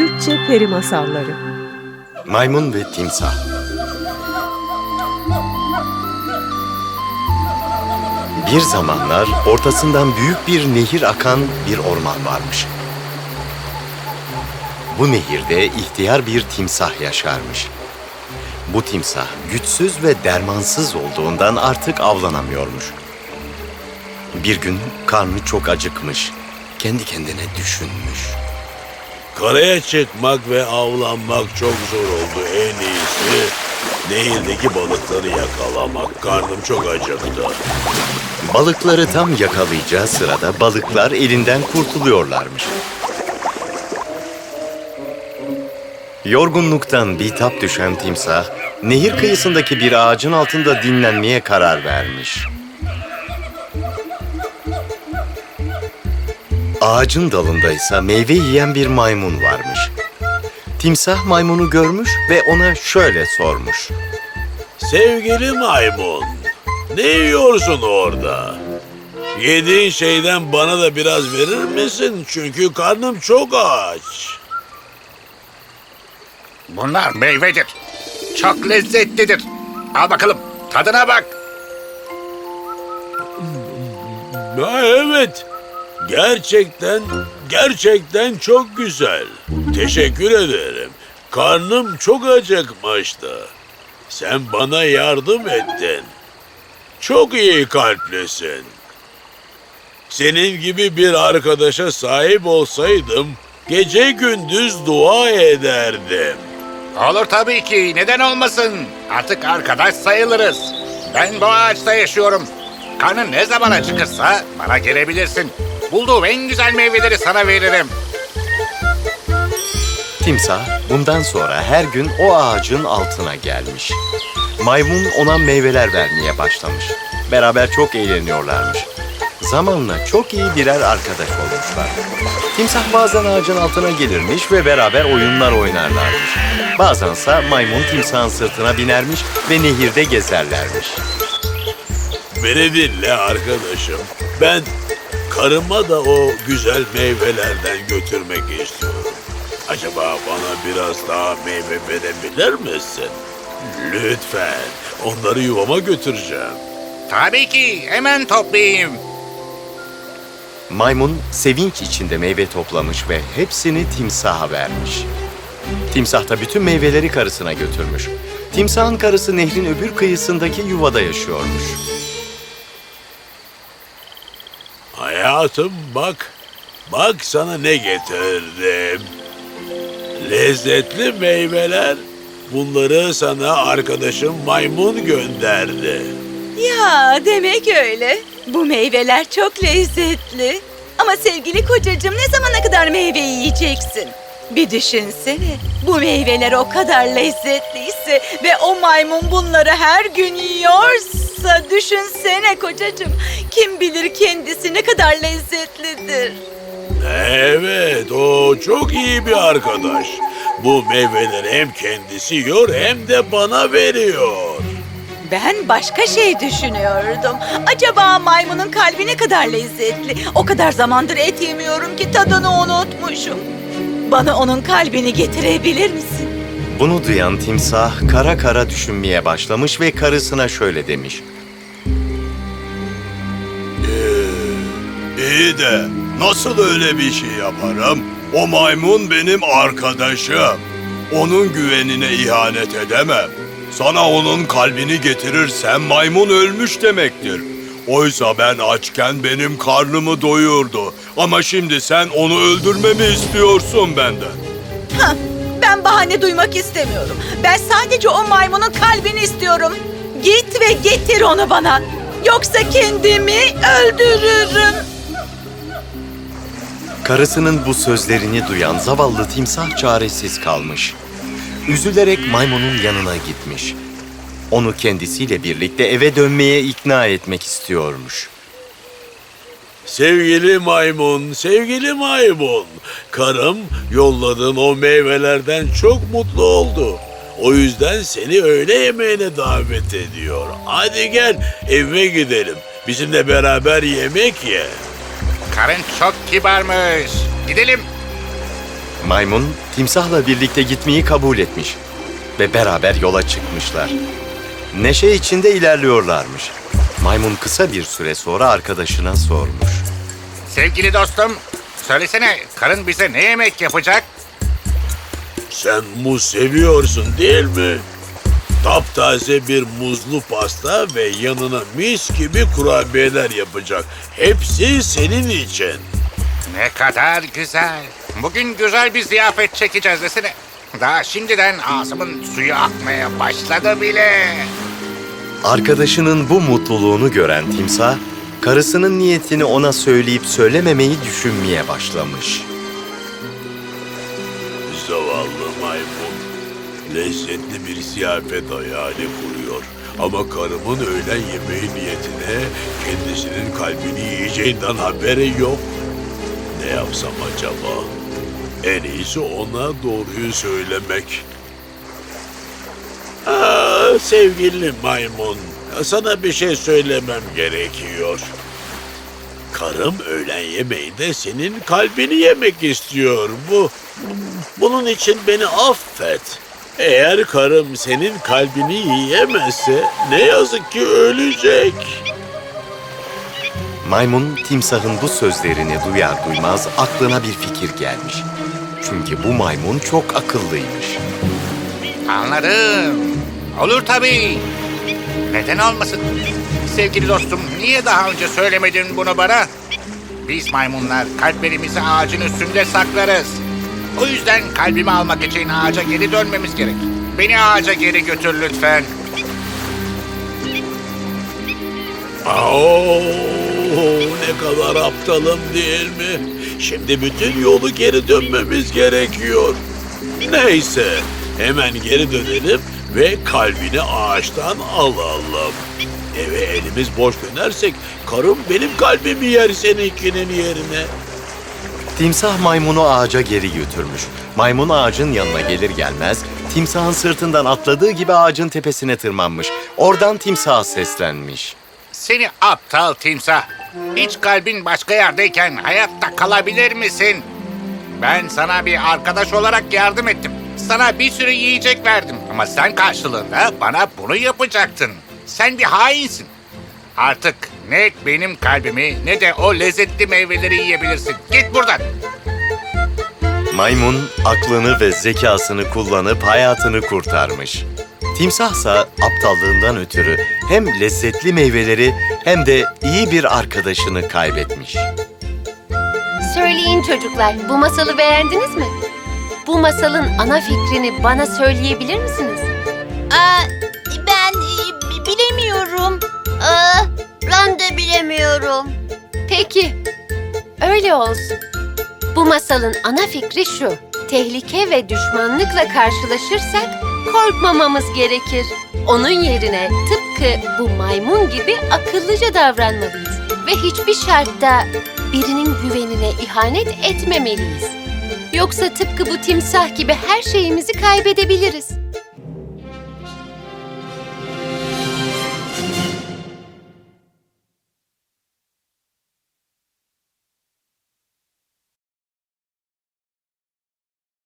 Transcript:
Türkçe Peri Masalları Maymun ve Timsah Bir zamanlar ortasından büyük bir nehir akan bir orman varmış. Bu nehirde ihtiyar bir timsah yaşarmış. Bu timsah güçsüz ve dermansız olduğundan artık avlanamıyormuş. Bir gün karnı çok acıkmış. Kendi kendine düşünmüş. Karaya çıkmak ve avlanmak çok zor oldu. En iyisi nehirdeki balıkları yakalamak. Karnım çok acıktı. Balıkları tam yakalayacağı sırada balıklar elinden kurtuluyorlarmış. Yorgunluktan bitap düşen timsah, nehir kıyısındaki bir ağacın altında dinlenmeye karar vermiş. Ağacın dalında ise meyve yiyen bir maymun varmış. Timsah maymunu görmüş ve ona şöyle sormuş. Sevgili maymun, ne yiyorsun orada? Yediğin şeyden bana da biraz verir misin? Çünkü karnım çok aç. Bunlar meyvedir. Çok lezzetlidir. Al bakalım, tadına bak. Ha, evet. Gerçekten, gerçekten çok güzel. Teşekkür ederim. Karnım çok acıkmıştı. Sen bana yardım ettin. Çok iyi kalplisin. Senin gibi bir arkadaşa sahip olsaydım gece gündüz dua ederdim. Olur tabii ki, neden olmasın? Artık arkadaş sayılırız. Ben bu ağaçta yaşıyorum. Karnın ne zaman acıkırsa bana gelebilirsin. Bulduğum en güzel meyveleri sana veririm. Timsah bundan sonra her gün o ağacın altına gelmiş. Maymun ona meyveler vermeye başlamış. Beraber çok eğleniyorlarmış. Zamanla çok iyi birer arkadaş olmuşlar. Timsah bazen ağacın altına gelirmiş ve beraber oyunlar oynarlarmış. Bazense maymun timsahın sırtına binermiş ve nehirde gezerlermiş. Beni dinle arkadaşım. Ben karıma da o güzel meyvelerden götürmek istiyorum. Acaba bana biraz daha meyve verebilir misin? Lütfen. Onları yuvama götüreceğim. Tabii ki, hemen toplayayım. Maymun sevinç içinde meyve toplamış ve hepsini timsaha vermiş. Timsah da bütün meyveleri karısına götürmüş. Timsahın karısı nehrin öbür kıyısındaki yuvada yaşıyormuş. Hayatım bak. Bak sana ne getirdim. Lezzetli meyveler. Bunları sana arkadaşım maymun gönderdi. Ya demek öyle. Bu meyveler çok lezzetli. Ama sevgili kocacığım ne zamana kadar meyve yiyeceksin? Bir düşünsene. Bu meyveler o kadar lezzetliyse ve o maymun bunları her gün yiyorsa düşünsene kocacığım. Kim bilir kendisi ne kadar lezzetlidir. Evet, o çok iyi bir arkadaş. Bu meyveleri hem kendisi yiyor hem de bana veriyor. Ben başka şey düşünüyordum. Acaba maymunun kalbi ne kadar lezzetli? O kadar zamandır et yemiyorum ki tadını unutmuşum. Bana onun kalbini getirebilir misin? Bunu duyan timsah kara kara düşünmeye başlamış ve karısına şöyle demiş. İyi de nasıl öyle bir şey yaparım? O maymun benim arkadaşım. Onun güvenine ihanet edemem. Sana onun kalbini getirirsem maymun ölmüş demektir. Oysa ben açken benim karnımı doyurdu. Ama şimdi sen onu öldürmemi istiyorsun benden. Hah, bahane duymak istemiyorum. Ben sadece o maymunun kalbini istiyorum. Git ve getir onu bana. Yoksa kendimi öldürürüm. Karısının bu sözlerini duyan zavallı timsah çaresiz kalmış. Üzülerek maymunun yanına gitmiş. Onu kendisiyle birlikte eve dönmeye ikna etmek istiyormuş. Sevgili maymun, sevgili maymun. Karım yolladığın o meyvelerden çok mutlu oldu. O yüzden seni öğle yemeğine davet ediyor. Hadi gel evime gidelim. Bizimle beraber yemek ye. Karın çok kibarmış. Gidelim. Maymun timsahla birlikte gitmeyi kabul etmiş ve beraber yola çıkmışlar. Neşe içinde ilerliyorlarmış. Maymun kısa bir süre sonra arkadaşına sormuş. Sevgili dostum, söylesene karın bize ne yemek yapacak? Sen muz seviyorsun değil mi? Taptaze bir muzlu pasta ve yanına mis gibi kurabiyeler yapacak. Hepsi senin için. Ne kadar güzel. Bugün güzel bir ziyafet çekeceğiz desene. Daha şimdiden ağzımın suyu akmaya başladı bile. Arkadaşının bu mutluluğunu gören timsah, karısının niyetini ona söyleyip söylememeyi düşünmeye başlamış. Zavallı maymun. Lezzetli bir ziyafet hayali kuruyor. Ama karımın öğlen yemeği niyetine kendisinin kalbini yiyeceğinden haberi yok. Ne yapsam acaba? En iyisi ona doğruyu söylemek. Aa, sevgili maymun, sana bir şey söylemem gerekiyor. Karım öğlen yemeğinde senin kalbini yemek istiyor. Bu bunun için beni affet. Eğer karım senin kalbini yiyemezse ne yazık ki ölecek. Maymun timsahın bu sözlerini duyar duymaz aklına bir fikir gelmiş. Çünkü bu maymun çok akıllıymış. Anladım. Olur tabii. Neden olmasın? Sevgili dostum, niye daha önce söylemedin bunu bana? Biz maymunlar kalplerimizi ağacın üstünde saklarız. O yüzden kalbimi almak için ağaca geri dönmemiz gerek. Beni ağaca geri götür lütfen. Oo, ne kadar aptalım değil mi? Şimdi bütün yolu geri dönmemiz gerekiyor. Neyse, hemen geri dönelim ve kalbini ağaçtan alalım. Eve elimiz boş dönersek karım benim kalbimi yer seninkinin yerine. Timsah maymunu ağaca geri götürmüş. Maymun ağacın yanına gelir gelmez timsahın sırtından atladığı gibi ağacın tepesine tırmanmış. Oradan timsaha seslenmiş. Seni aptal timsah. Hiç kalbin başka yerdeyken hayatta kalabilir misin? Ben sana bir arkadaş olarak yardım ettim. Sana bir sürü yiyecek verdim. Ama sen karşılığında bana bunu yapacaktın. Sen bir hainsin. Artık ne benim kalbimi ne de o lezzetli meyveleri yiyebilirsin. Git buradan. Maymun aklını ve zekasını kullanıp hayatını kurtarmış. Timsahsa aptallığından ötürü hem lezzetli meyveleri hem de iyi bir arkadaşını kaybetmiş. Söyleyin çocuklar, bu masalı beğendiniz mi? Bu masalın ana fikrini bana söyleyebilir misiniz? Aa, ben e, bilemiyorum. Aa, ben de bilemiyorum. Peki, öyle olsun. Bu masalın ana fikri şu. Tehlike ve düşmanlıkla karşılaşırsak korkmamamız gerekir. Onun yerine tıpkı bu maymun gibi akıllıca davranmalıyız. Ve hiçbir şartta birinin güvenine ihanet etmemeliyiz. Yoksa tıpkı bu timsah gibi her şeyimizi kaybedebiliriz.